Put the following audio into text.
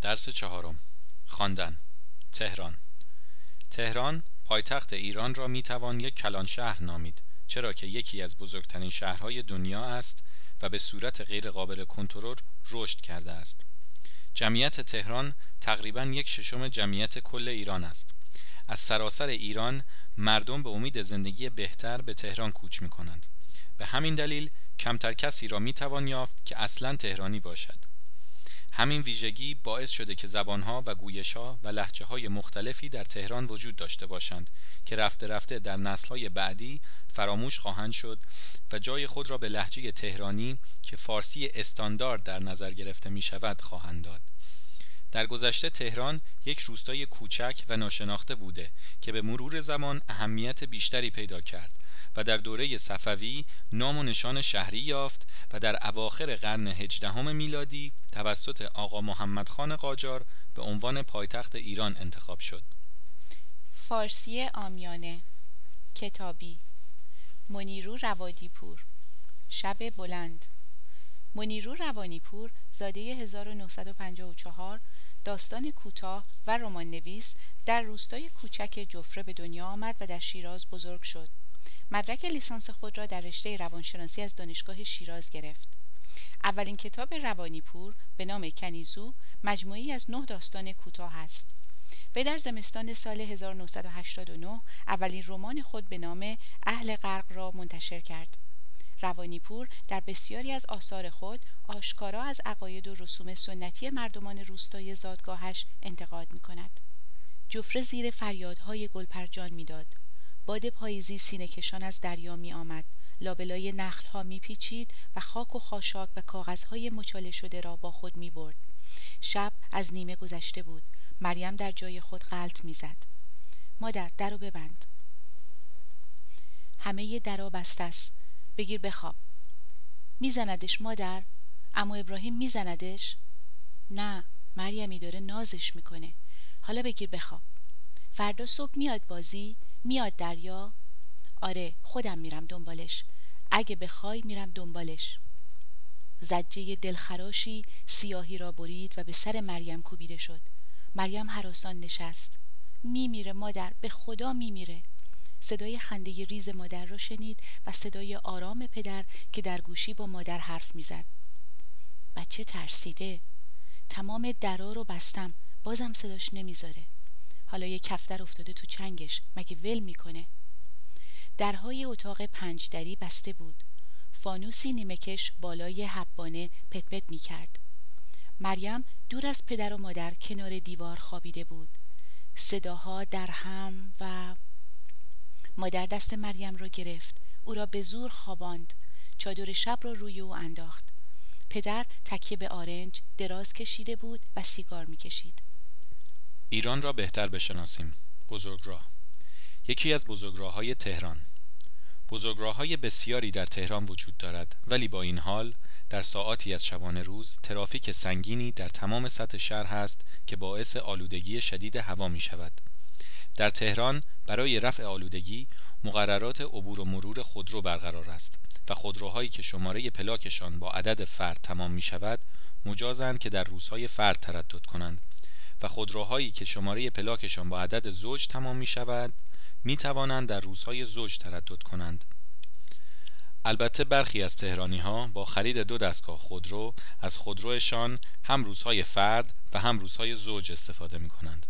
درس چهارم. خواندن. تهران. تهران پایتخت ایران را می توان یک کلان شهر نامید چرا که یکی از بزرگترین شهرهای دنیا است و به صورت غیر قابل کنترل رشد کرده است. جمعیت تهران تقریبا یک ششم جمعیت کل ایران است. از سراسر ایران مردم به امید زندگی بهتر به تهران کوچ می کنند به همین دلیل کمتر کسی را می توان یافت که اصلا تهرانی باشد. همین ویژگی باعث شده که زبانها و گویشها و لحجه های مختلفی در تهران وجود داشته باشند که رفته رفته در نسلهای بعدی فراموش خواهند شد و جای خود را به لحجه تهرانی که فارسی استاندارد در نظر گرفته می شود خواهند داد. در گذشته تهران یک روستای کوچک و ناشناخته بوده که به مرور زمان اهمیت بیشتری پیدا کرد و در دوره صفوی نام و نشان شهری یافت و در اواخر قرن هجدهم میلادی توسط آقا محمد خان قاجار به عنوان پایتخت ایران انتخاب شد. فارسی آمیانه کتابی منیرو روادیپور شب بلند. منیرو روانیپور زاده 1954 داستان کوتاه و رمان نویس در روستای کوچک جفره به دنیا آمد و در شیراز بزرگ شد. مدرک لیسانس خود را در رشته روانشناسی از دانشگاه شیراز گرفت. اولین کتاب روانیپور به نام کنیزو مجموعی از نه داستان کوتاه است. وی در زمستان سال 1989 اولین رمان خود به نام اهل غرق را منتشر کرد. روانیپور در بسیاری از آثار خود آشکارا از عقاید و رسوم سنتی مردمان روستای زادگاهش انتقاد می کند. جفره زیر فریادهای گلپرجان می‌داد. باد پاییزی سینه کشان از دریا می آمد. لابلای نخل ها می پیچید و خاک و خاشاک و کاغذهای مچاله شده را با خود می برد. شب از نیمه گذشته بود. مریم در جای خود غلط می‌زد. مادر درو ببند. همه درا بسته است. بگیر بخواب میزندش مادر؟ اما ابراهیم میزندش؟ نه مریمی داره نازش می‌کنه. حالا بگیر بخواب فردا صبح میاد بازی میاد دریا. آره خودم میرم دنبالش. اگه بخوای میرم دنبالش. زجه دلخراشی سیاهی را برید و به سر مریم کوبیده شد. مریم حراسان نشست. میمیره مادر به خدا میمیره. صدای خنده ریز مادر را شنید و صدای آرام پدر که در گوشی با مادر حرف می‌زد. بچه ترسیده. تمام درا رو بستم. بازم صداش نمی‌ذاره. حالا یه کفتر افتاده تو چنگش. مگه ول می‌کنه؟ درهای اتاق پنج دری بسته بود. فانوسی نیمکش بالای حبانه پت پت می کرد. مریم دور از پدر و مادر کنار دیوار خوابیده بود. صداها در هم و مادر دست مریم را گرفت. او را به زور خواباند. چادر شب را روی او انداخت. پدر تکیه به آرنج دراز کشیده بود و سیگار می‌کشید. ایران را بهتر بشناسیم. بزرگراه یکی از بزرگراه های تهران. بزرگراه های بسیاری در تهران وجود دارد ولی با این حال در ساعاتی از شبانه روز ترافیک سنگینی در تمام سطح شهر هست که باعث آلودگی شدید هوا می شود در تهران برای رفع آلودگی مقررات عبور و مرور خودرو برقرار است و خودروهایی که شماره پلاکشان با عدد فرد تمام می شود مجازند که در روزهای فرد تردد کنند و خودروهایی که شماره پلاکشان با عدد زوج تمام می شود می توانند در روزهای زوج تردد کنند البته برخی از تهرانی ها با خرید دو دستگاه خودرو از خودروشان هم روزهای فرد و هم روزهای زوج استفاده می کنند.